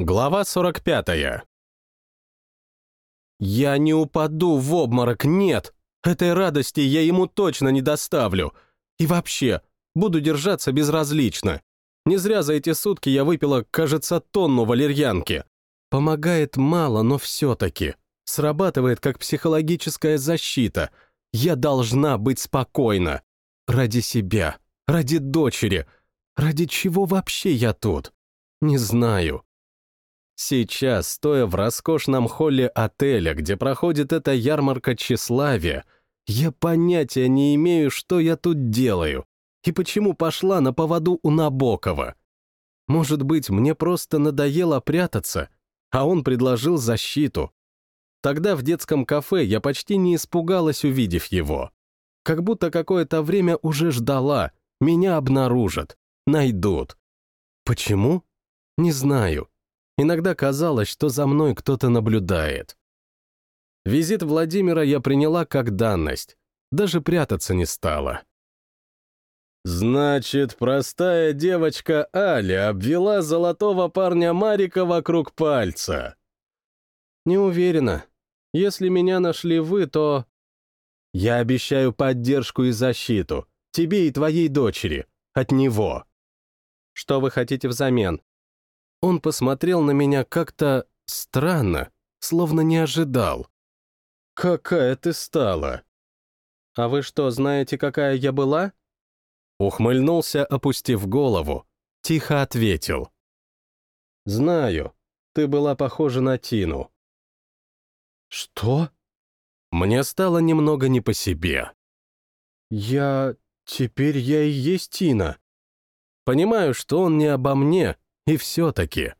Глава 45. «Я не упаду в обморок, нет! Этой радости я ему точно не доставлю. И вообще, буду держаться безразлично. Не зря за эти сутки я выпила, кажется, тонну валерьянки. Помогает мало, но все-таки. Срабатывает как психологическая защита. Я должна быть спокойна. Ради себя, ради дочери. Ради чего вообще я тут? Не знаю. Сейчас, стоя в роскошном холле отеля, где проходит эта ярмарка тщеславия, я понятия не имею, что я тут делаю и почему пошла на поводу у Набокова. Может быть, мне просто надоело прятаться, а он предложил защиту. Тогда в детском кафе я почти не испугалась, увидев его. Как будто какое-то время уже ждала, меня обнаружат, найдут. Почему? Не знаю. Иногда казалось, что за мной кто-то наблюдает. Визит Владимира я приняла как данность, даже прятаться не стала. «Значит, простая девочка Аля обвела золотого парня Марика вокруг пальца?» «Не уверена. Если меня нашли вы, то...» «Я обещаю поддержку и защиту. Тебе и твоей дочери. От него». «Что вы хотите взамен?» Он посмотрел на меня как-то странно, словно не ожидал. «Какая ты стала!» «А вы что, знаете, какая я была?» Ухмыльнулся, опустив голову. Тихо ответил. «Знаю, ты была похожа на Тину». «Что?» Мне стало немного не по себе. «Я... теперь я и есть Тина». Понимаю, что он не обо мне, и все-таки.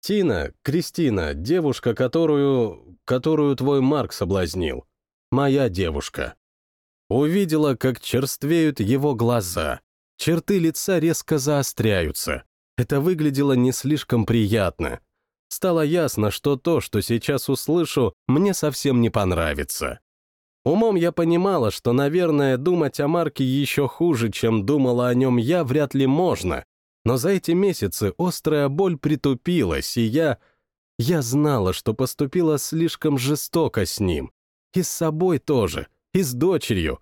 Тина, Кристина, девушка, которую... которую твой Марк соблазнил. Моя девушка. Увидела, как черствеют его глаза. Черты лица резко заостряются. Это выглядело не слишком приятно. Стало ясно, что то, что сейчас услышу, мне совсем не понравится. Умом я понимала, что, наверное, думать о Марке еще хуже, чем думала о нем я, вряд ли можно, но за эти месяцы острая боль притупилась, и я... Я знала, что поступила слишком жестоко с ним. И с собой тоже, и с дочерью.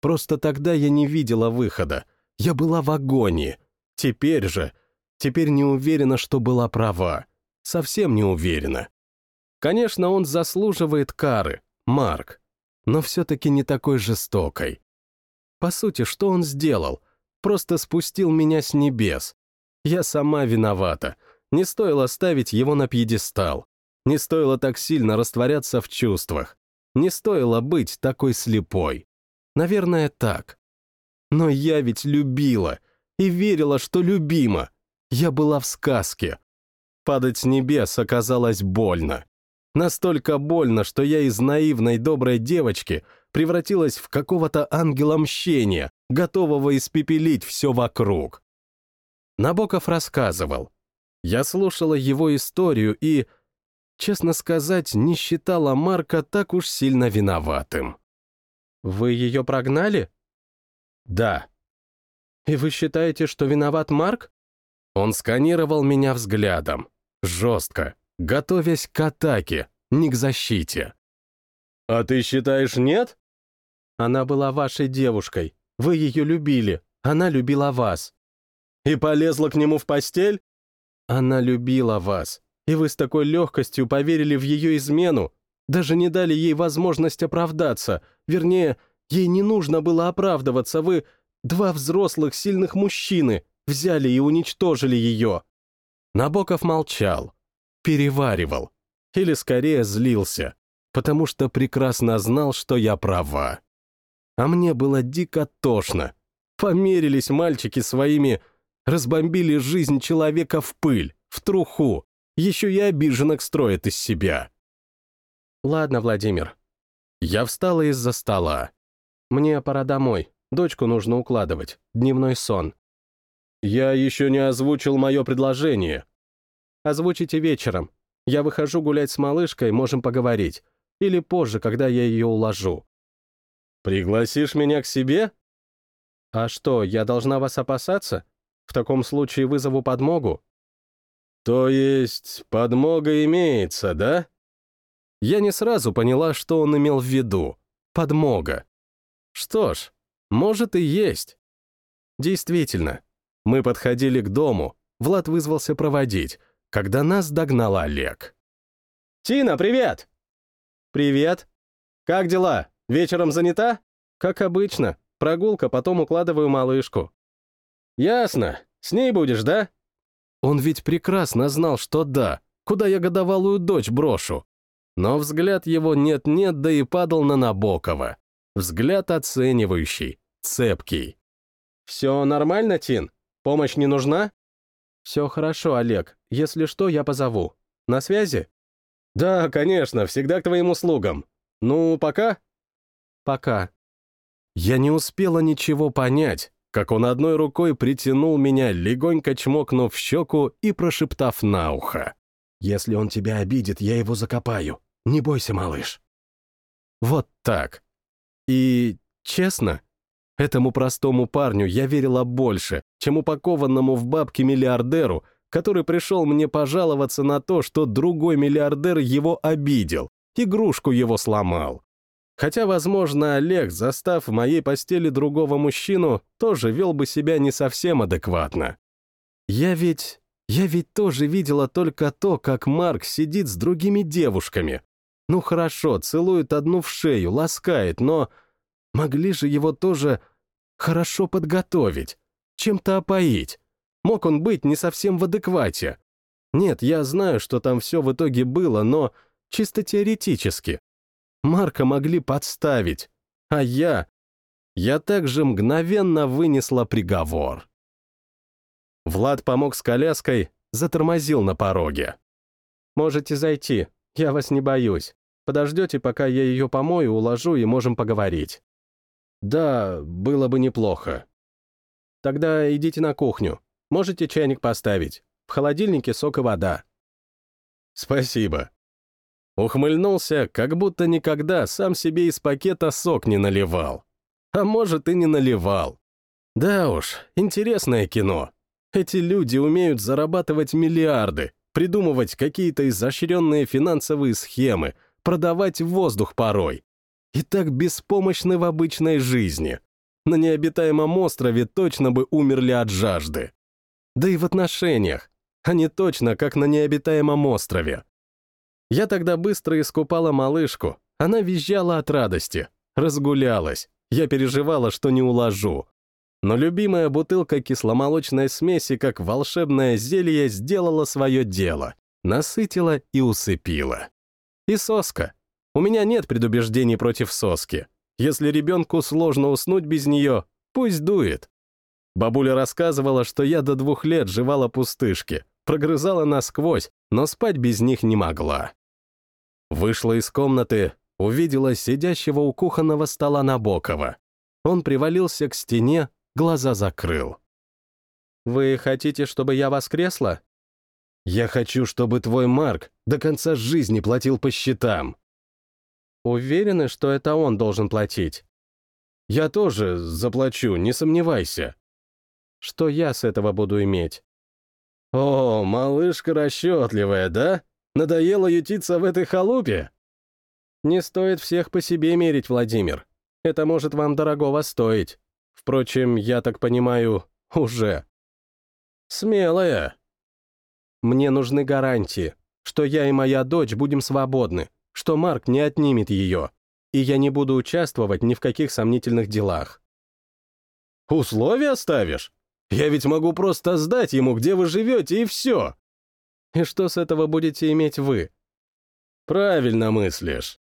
Просто тогда я не видела выхода. Я была в агонии. Теперь же... Теперь не уверена, что была права. Совсем не уверена. Конечно, он заслуживает кары, Марк, но все-таки не такой жестокой. По сути, что он сделал? Просто спустил меня с небес, я сама виновата. Не стоило ставить его на пьедестал. Не стоило так сильно растворяться в чувствах. Не стоило быть такой слепой. Наверное, так. Но я ведь любила и верила, что любима. Я была в сказке. Падать с небес оказалось больно. Настолько больно, что я из наивной доброй девочки превратилась в какого-то ангела мщения, готового испепелить все вокруг. Набоков рассказывал. Я слушала его историю и, честно сказать, не считала Марка так уж сильно виноватым. «Вы ее прогнали?» «Да». «И вы считаете, что виноват Марк?» Он сканировал меня взглядом, жестко, готовясь к атаке, не к защите. «А ты считаешь, нет?» «Она была вашей девушкой. Вы ее любили. Она любила вас. И полезла к нему в постель? Она любила вас, и вы с такой легкостью поверили в ее измену, даже не дали ей возможность оправдаться, вернее, ей не нужно было оправдываться, вы, два взрослых сильных мужчины, взяли и уничтожили ее. Набоков молчал, переваривал, или скорее злился, потому что прекрасно знал, что я права. А мне было дико тошно. Померились мальчики своими разбомбили жизнь человека в пыль, в труху, еще и обиженок строят из себя. Ладно, Владимир. Я встала из-за стола. Мне пора домой, дочку нужно укладывать, дневной сон. Я еще не озвучил мое предложение. Озвучите вечером. Я выхожу гулять с малышкой, можем поговорить. Или позже, когда я ее уложу. Пригласишь меня к себе? А что, я должна вас опасаться? В таком случае вызову подмогу. То есть подмога имеется, да? Я не сразу поняла, что он имел в виду. Подмога. Что ж, может и есть. Действительно, мы подходили к дому, Влад вызвался проводить, когда нас догнал Олег. «Тина, привет!» «Привет. Как дела? Вечером занята?» «Как обычно. Прогулка, потом укладываю малышку». «Ясно. С ней будешь, да?» Он ведь прекрасно знал, что да, куда я годовалую дочь брошу. Но взгляд его нет-нет, да и падал на Набокова. Взгляд оценивающий, цепкий. «Все нормально, Тин? Помощь не нужна?» «Все хорошо, Олег. Если что, я позову. На связи?» «Да, конечно, всегда к твоим услугам. Ну, пока?» «Пока». Я не успела ничего понять, как он одной рукой притянул меня, легонько чмокнув в щеку и прошептав на ухо. «Если он тебя обидит, я его закопаю. Не бойся, малыш». Вот так. И, честно, этому простому парню я верила больше, чем упакованному в бабки миллиардеру, который пришел мне пожаловаться на то, что другой миллиардер его обидел, игрушку его сломал. Хотя, возможно, Олег, застав в моей постели другого мужчину, тоже вел бы себя не совсем адекватно. Я ведь... я ведь тоже видела только то, как Марк сидит с другими девушками. Ну хорошо, целует одну в шею, ласкает, но... Могли же его тоже хорошо подготовить, чем-то опоить. Мог он быть не совсем в адеквате. Нет, я знаю, что там все в итоге было, но чисто теоретически. Марка могли подставить, а я... Я также мгновенно вынесла приговор. Влад помог с коляской, затормозил на пороге. «Можете зайти, я вас не боюсь. Подождете, пока я ее помою, уложу и можем поговорить». «Да, было бы неплохо». «Тогда идите на кухню. Можете чайник поставить. В холодильнике сок и вода». «Спасибо», Ухмыльнулся, как будто никогда сам себе из пакета сок не наливал. А может, и не наливал. Да уж, интересное кино. Эти люди умеют зарабатывать миллиарды, придумывать какие-то изощренные финансовые схемы, продавать воздух порой. И так беспомощны в обычной жизни. На необитаемом острове точно бы умерли от жажды. Да и в отношениях. Они точно как на необитаемом острове. Я тогда быстро искупала малышку. Она визжала от радости. Разгулялась. Я переживала, что не уложу. Но любимая бутылка кисломолочной смеси, как волшебное зелье, сделала свое дело. Насытила и усыпила. И соска. У меня нет предубеждений против соски. Если ребенку сложно уснуть без нее, пусть дует. Бабуля рассказывала, что я до двух лет жевала пустышки, прогрызала насквозь, но спать без них не могла. Вышла из комнаты, увидела сидящего у кухонного стола Набокова. Он привалился к стене, глаза закрыл. «Вы хотите, чтобы я воскресла?» «Я хочу, чтобы твой Марк до конца жизни платил по счетам». «Уверены, что это он должен платить?» «Я тоже заплачу, не сомневайся». «Что я с этого буду иметь?» «О, малышка расчетливая, да?» Надоело ютиться в этой халупе? Не стоит всех по себе мерить, Владимир. Это может вам дорогого стоить. Впрочем, я так понимаю, уже. Смелая. Мне нужны гарантии, что я и моя дочь будем свободны, что Марк не отнимет ее, и я не буду участвовать ни в каких сомнительных делах. Условия ставишь? Я ведь могу просто сдать ему, где вы живете, и все. И что с этого будете иметь вы? Правильно мыслишь.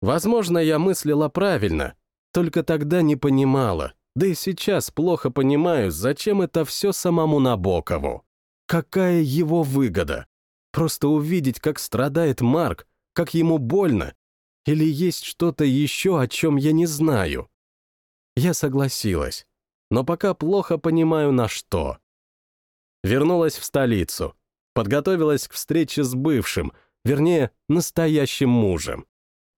Возможно, я мыслила правильно, только тогда не понимала, да и сейчас плохо понимаю, зачем это все самому Набокову. Какая его выгода? Просто увидеть, как страдает Марк, как ему больно, или есть что-то еще, о чем я не знаю? Я согласилась, но пока плохо понимаю, на что. Вернулась в столицу, Подготовилась к встрече с бывшим, вернее, настоящим мужем.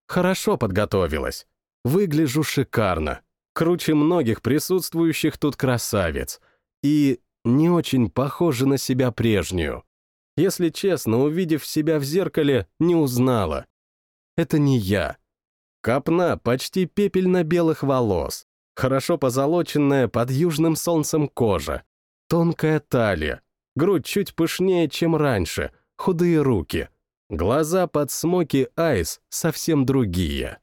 Хорошо подготовилась. Выгляжу шикарно. Круче многих присутствующих тут красавец. И не очень похожа на себя прежнюю. Если честно, увидев себя в зеркале, не узнала. Это не я. Копна почти пепельно-белых волос, хорошо позолоченная под южным солнцем кожа, тонкая талия, грудь чуть пышнее, чем раньше, худые руки, глаза под смоки айс совсем другие.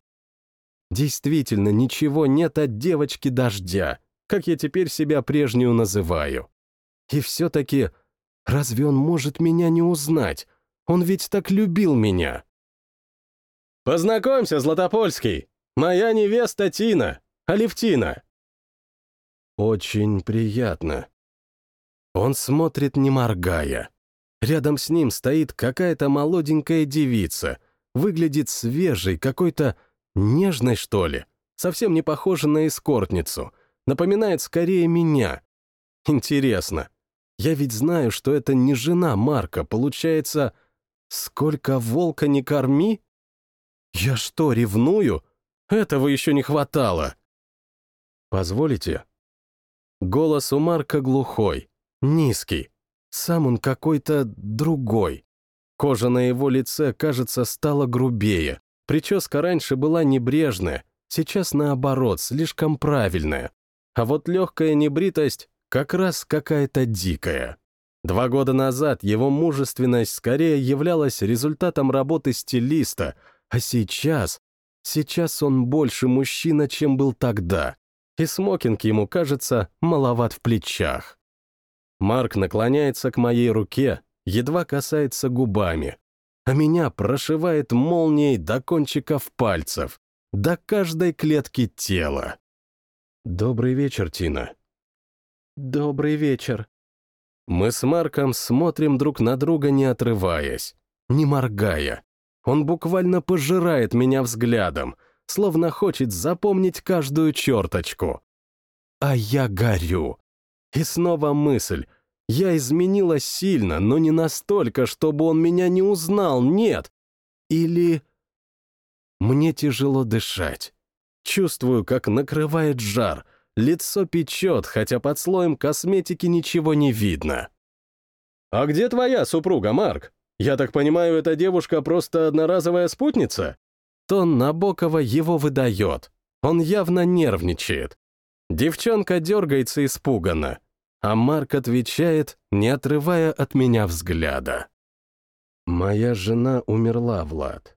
Действительно, ничего нет от девочки-дождя, как я теперь себя прежнюю называю. И все-таки, разве он может меня не узнать? Он ведь так любил меня. «Познакомься, Златопольский! Моя невеста Тина, Алевтина!» Очень приятно. Он смотрит, не моргая. Рядом с ним стоит какая-то молоденькая девица, выглядит свежей, какой-то нежной, что ли, совсем не похожа на эскортницу, напоминает скорее меня. Интересно, я ведь знаю, что это не жена Марка, получается, сколько волка не корми? Я что, ревную? Этого еще не хватало. Позволите? Голос у Марка глухой, низкий. Сам он какой-то другой. Кожа на его лице, кажется, стала грубее. Прическа раньше была небрежная, сейчас, наоборот, слишком правильная. А вот легкая небритость как раз какая-то дикая. Два года назад его мужественность скорее являлась результатом работы стилиста, а сейчас... Сейчас он больше мужчина, чем был тогда, и смокинг ему кажется маловат в плечах. Марк наклоняется к моей руке, едва касается губами, а меня прошивает молнией до кончиков пальцев, до каждой клетки тела. «Добрый вечер, Тина». «Добрый вечер». Мы с Марком смотрим друг на друга, не отрываясь, не моргая. Он буквально пожирает меня взглядом, словно хочет запомнить каждую черточку. А я горю. И снова мысль. Я изменилась сильно, но не настолько, чтобы он меня не узнал, нет. Или... Мне тяжело дышать. Чувствую, как накрывает жар, лицо печет, хотя под слоем косметики ничего не видно. «А где твоя супруга, Марк? Я так понимаю, эта девушка просто одноразовая спутница?» Тон Набокова его выдает. Он явно нервничает. Девчонка дергается испуганно, а Марк отвечает, не отрывая от меня взгляда. «Моя жена умерла, Влад.